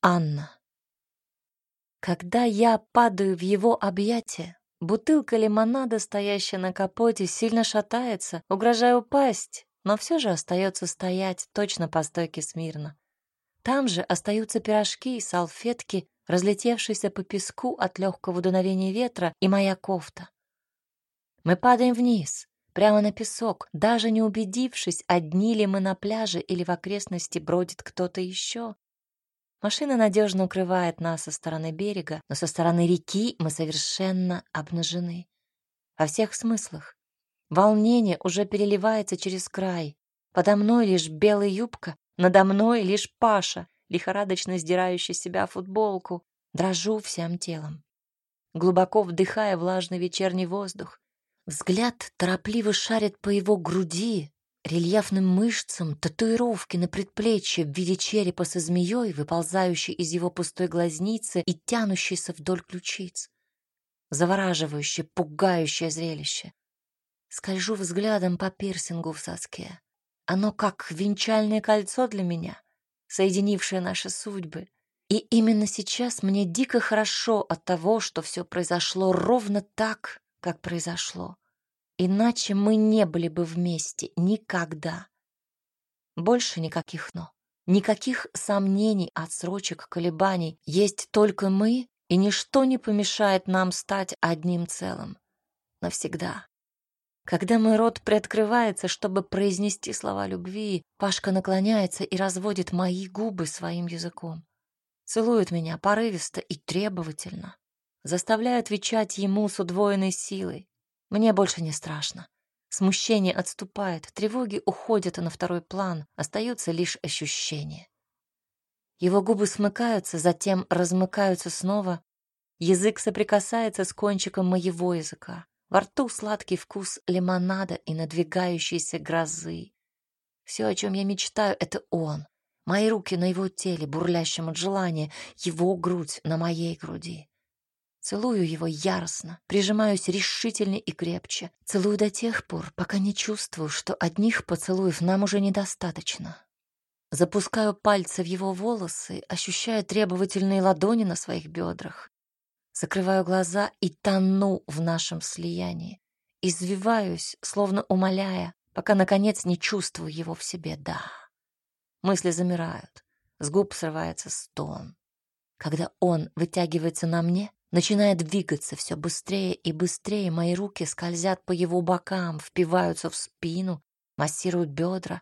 Анна. Когда я падаю в его объятия, бутылка лимонада, стоящая на капоте, сильно шатается, угрожая упасть, но все же остается стоять точно по стойке смирно. Там же остаются пирожки и салфетки, разлетевшиеся по песку от легкого дуновения ветра, и моя кофта. Мы падаем вниз, прямо на песок, даже не убедившись, одни ли мы на пляже или в окрестности бродит кто-то еще. Машина надежно укрывает нас со стороны берега, но со стороны реки мы совершенно обнажены. Во всех смыслах. Волнение уже переливается через край. Подо мной лишь белая юбка, надо мной лишь Паша, лихорадочно сдирающий себя футболку. Дрожу всем телом. Глубоко вдыхая влажный вечерний воздух. Взгляд торопливо шарит по его груди, рельефным мышцам, татуировки на предплечье в виде черепа со змеей, выползающей из его пустой глазницы и тянущейся вдоль ключиц. Завораживающее, пугающее зрелище. Скольжу взглядом по пирсингу в соске. Оно как венчальное кольцо для меня, соединившее наши судьбы. И именно сейчас мне дико хорошо от того, что все произошло ровно так, как произошло. Иначе мы не были бы вместе никогда. Больше никаких «но». Никаких сомнений, отсрочек, колебаний. Есть только мы, и ничто не помешает нам стать одним целым. Навсегда. Когда мой рот приоткрывается, чтобы произнести слова любви, Пашка наклоняется и разводит мои губы своим языком. Целует меня порывисто и требовательно. Заставляет отвечать ему с удвоенной силой. Мне больше не страшно. Смущение отступает, тревоги уходят на второй план, остаются лишь ощущения. Его губы смыкаются, затем размыкаются снова. Язык соприкасается с кончиком моего языка. Во рту сладкий вкус лимонада и надвигающейся грозы. Все, о чем я мечтаю, — это он. Мои руки на его теле, бурлящем от желания, его грудь на моей груди. Целую его яростно, прижимаюсь решительнее и крепче. Целую до тех пор, пока не чувствую, что одних поцелуев нам уже недостаточно. Запускаю пальцы в его волосы, ощущая требовательные ладони на своих бедрах. Закрываю глаза и тону в нашем слиянии. Извиваюсь, словно умоляя, пока, наконец, не чувствую его в себе. Да. Мысли замирают. С губ срывается стон. Когда он вытягивается на мне, Начинает двигаться все быстрее и быстрее, мои руки скользят по его бокам, впиваются в спину, массируют бедра.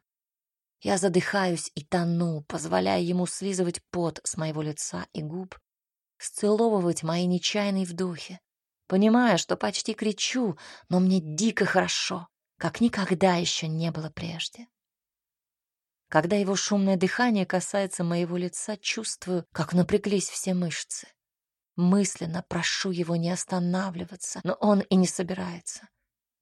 Я задыхаюсь и тону, позволяя ему слизывать пот с моего лица и губ, сцеловывать мои нечаянные вдохи, понимая, что почти кричу, но мне дико хорошо, как никогда еще не было прежде. Когда его шумное дыхание касается моего лица, чувствую, как напряглись все мышцы. Мысленно прошу его не останавливаться, но он и не собирается.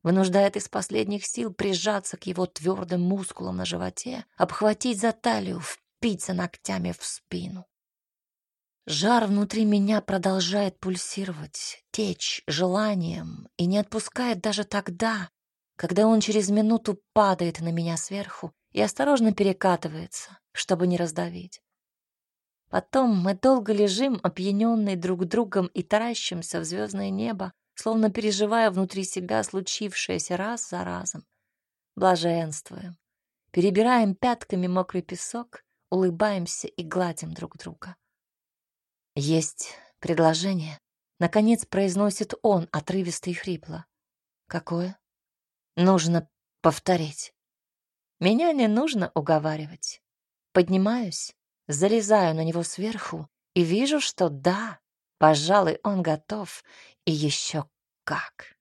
Вынуждает из последних сил прижаться к его твердым мускулам на животе, обхватить за талию, впиться ногтями в спину. Жар внутри меня продолжает пульсировать, течь желанием и не отпускает даже тогда, когда он через минуту падает на меня сверху и осторожно перекатывается, чтобы не раздавить. Потом мы долго лежим, опьяненные друг другом, и таращимся в звездное небо, словно переживая внутри себя случившееся раз за разом. Блаженствуем, перебираем пятками мокрый песок, улыбаемся и гладим друг друга. Есть предложение. Наконец произносит он отрывисто и хрипло. Какое? Нужно повторить. Меня не нужно уговаривать. Поднимаюсь, залезаю на него сверху и вижу, что да, пожалуй, он готов, и еще как.